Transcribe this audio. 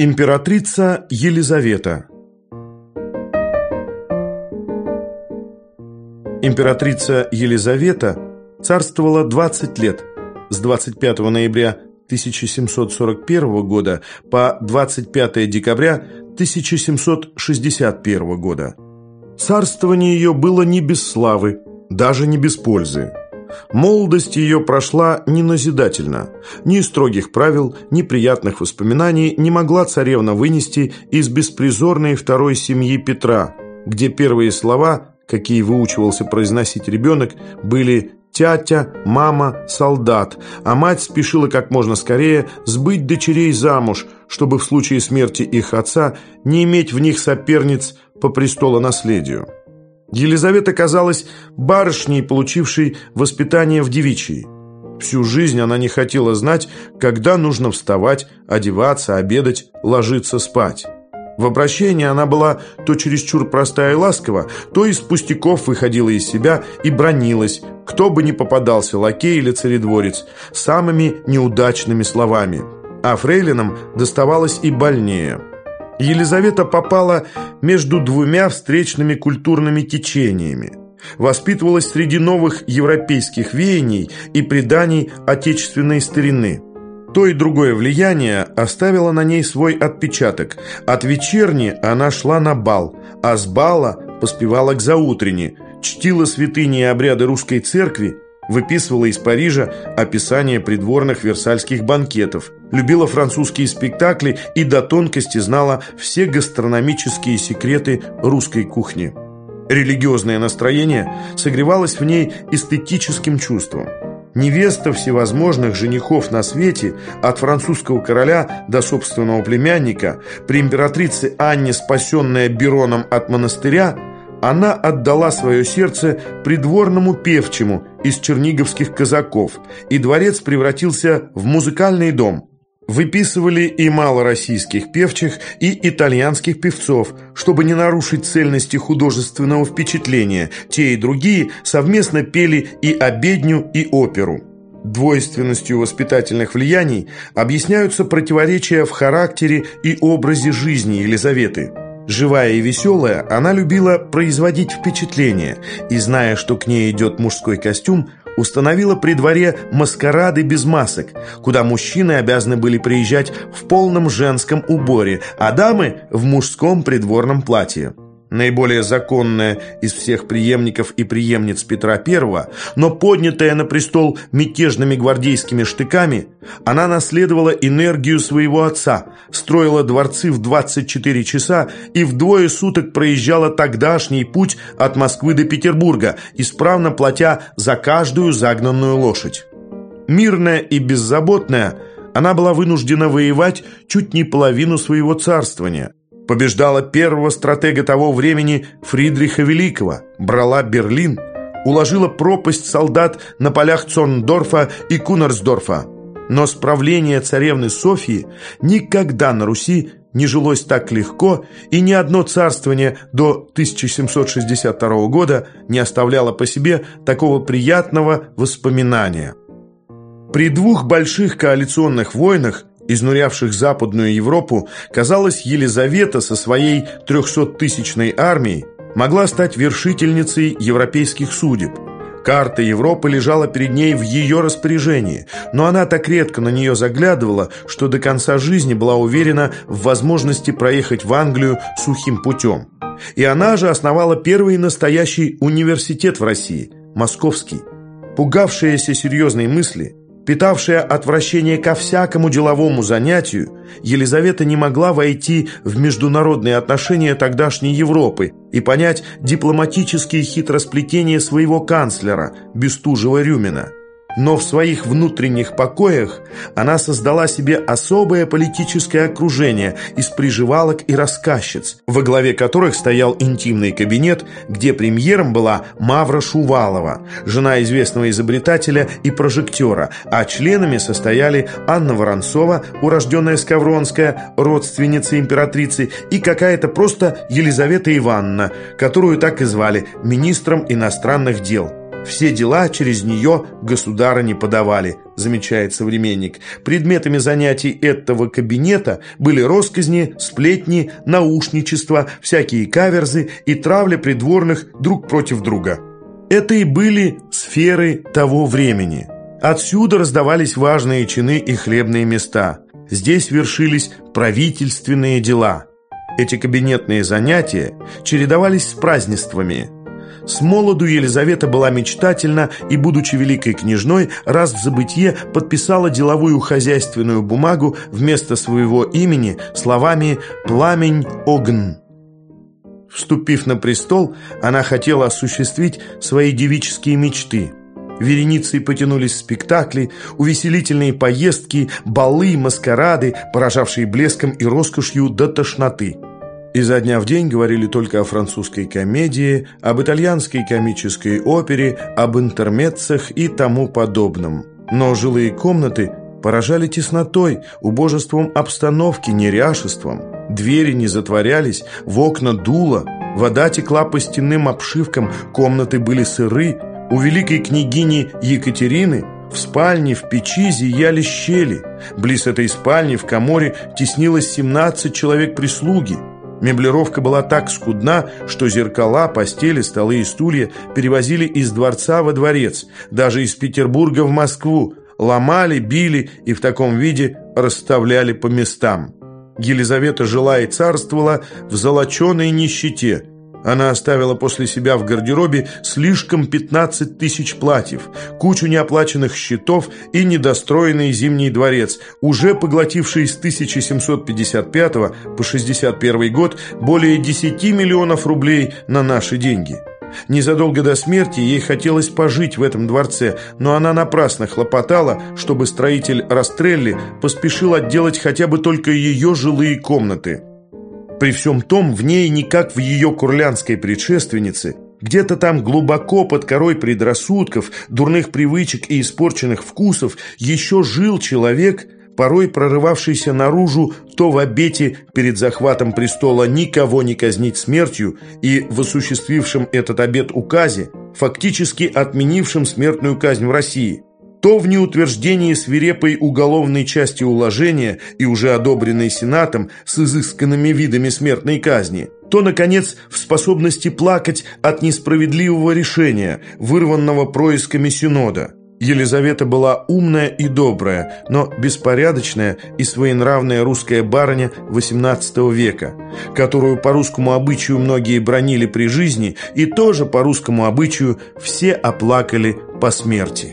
Императрица Елизавета Императрица Елизавета царствовала 20 лет с 25 ноября 1741 года по 25 декабря 1761 года. Царствование ее было не без славы, даже не без пользы. Молодость ее прошла неназидательно. Ни строгих правил, ни приятных воспоминаний не могла царевна вынести из беспризорной второй семьи Петра, где первые слова, какие выучивался произносить ребенок, были «тятя», «мама», «солдат», а мать спешила как можно скорее сбыть дочерей замуж, чтобы в случае смерти их отца не иметь в них соперниц по престолонаследию. Елизавета казалась барышней, получившей воспитание в девичьей. Всю жизнь она не хотела знать, когда нужно вставать, одеваться, обедать, ложиться спать. В обращении она была то чересчур простая и ласкова, то из пустяков выходила из себя и бронилась, кто бы ни попадался, лакей или царедворец, самыми неудачными словами. А фрейлинам доставалось и больнее – Елизавета попала между двумя встречными культурными течениями. Воспитывалась среди новых европейских веяний и преданий отечественной старины. То и другое влияние оставило на ней свой отпечаток. От вечерни она шла на бал, а с бала поспевала к заутренне, чтила святыни и обряды русской церкви выписывала из Парижа описание придворных версальских банкетов, любила французские спектакли и до тонкости знала все гастрономические секреты русской кухни. Религиозное настроение согревалось в ней эстетическим чувством. Невеста всевозможных женихов на свете, от французского короля до собственного племянника, при императрице Анне, спасенная Бероном от монастыря, она отдала свое сердце придворному певчему из черниговских казаков, и дворец превратился в музыкальный дом. Выписывали и малороссийских певчих, и итальянских певцов, чтобы не нарушить цельности художественного впечатления. Те и другие совместно пели и обедню, и оперу. Двойственностью воспитательных влияний объясняются противоречия в характере и образе жизни Елизаветы. Живая и веселая, она любила производить впечатление и, зная, что к ней идет мужской костюм, установила при дворе маскарады без масок, куда мужчины обязаны были приезжать в полном женском уборе, а дамы в мужском придворном платье наиболее законная из всех преемников и преемниц Петра I, но поднятая на престол мятежными гвардейскими штыками, она наследовала энергию своего отца, строила дворцы в 24 часа и вдвое суток проезжала тогдашний путь от Москвы до Петербурга, исправно платя за каждую загнанную лошадь. Мирная и беззаботная, она была вынуждена воевать чуть не половину своего царствования – побеждала первого стратега того времени Фридриха Великого, брала Берлин, уложила пропасть солдат на полях Цорндорфа и Кунерсдорфа. Но справление царевны Софии никогда на Руси не жилось так легко, и ни одно царствование до 1762 года не оставляло по себе такого приятного воспоминания. При двух больших коалиционных войнах изнурявших Западную Европу, казалось, Елизавета со своей трехсоттысячной армией могла стать вершительницей европейских судеб. Карта Европы лежала перед ней в ее распоряжении, но она так редко на нее заглядывала, что до конца жизни была уверена в возможности проехать в Англию сухим путем. И она же основала первый настоящий университет в России – Московский. Пугавшаяся серьезной мысли – Питавшая отвращение ко всякому деловому занятию, Елизавета не могла войти в международные отношения тогдашней Европы и понять дипломатические хитросплетения своего канцлера Бестужева-Рюмина но в своих внутренних покоях она создала себе особое политическое окружение из приживалок и рассказчиц, во главе которых стоял интимный кабинет, где премьером была Мавра Шувалова, жена известного изобретателя и прожектора, а членами состояли Анна Воронцова, урожденная Скавронская, родственница императрицы, и какая-то просто Елизавета Ивановна, которую так и звали министром иностранных дел. Все дела через нее государа не подавали, замечает современник. Предметами занятий этого кабинета были росказни, сплетни, наушничество, всякие каверзы и травля придворных друг против друга. Это и были сферы того времени. Отсюда раздавались важные чины и хлебные места. Здесь вершились правительственные дела. Эти кабинетные занятия чередовались с празднествами – с молоду Елизавета была мечтательна и, будучи великой княжной, раз в забытье подписала деловую хозяйственную бумагу вместо своего имени словами «Пламень Огн». Вступив на престол, она хотела осуществить свои девические мечты. Вереницей потянулись спектакли, увеселительные поездки, балы, маскарады, поражавшие блеском и роскошью до тошноты. Изо дня в день говорили только о французской комедии, об итальянской комической опере, об интермеццах и тому подобном. Но жилые комнаты поражали теснотой, убожеством обстановки, неряшеством. Двери не затворялись, в окна дуло, вода текла по стенным обшивкам, комнаты были сыры. У великой княгини Екатерины в спальне, в печи зияли щели. Близ этой спальни в коморе теснилось 17 человек прислуги. Меблировка была так скудна, что зеркала, постели, столы и стулья перевозили из дворца во дворец, даже из Петербурга в Москву, ломали, били и в таком виде расставляли по местам. Елизавета жила и царствовала в золоченой нищете – она оставила после себя в гардеробе слишком 15 тысяч платьев, кучу неоплаченных счетов и недостроенный Зимний дворец, уже поглотивший с 1755 по 61 год более 10 миллионов рублей на наши деньги. Незадолго до смерти ей хотелось пожить в этом дворце, но она напрасно хлопотала, чтобы строитель Растрелли поспешил отделать хотя бы только ее жилые комнаты. При всем том, в ней, не как в ее курлянской предшественнице, где-то там глубоко под корой предрассудков, дурных привычек и испорченных вкусов еще жил человек, порой прорывавшийся наружу то в обете перед захватом престола никого не казнить смертью и в осуществившем этот обет указе, фактически отменившем смертную казнь в России – то в неутверждении свирепой уголовной части уложения и уже одобренной Сенатом с изысканными видами смертной казни, то, наконец, в способности плакать от несправедливого решения, вырванного происками Синода. Елизавета была умная и добрая, но беспорядочная и своенравная русская барыня XVIII века, которую по русскому обычаю многие бронили при жизни и тоже по русскому обычаю все оплакали по смерти.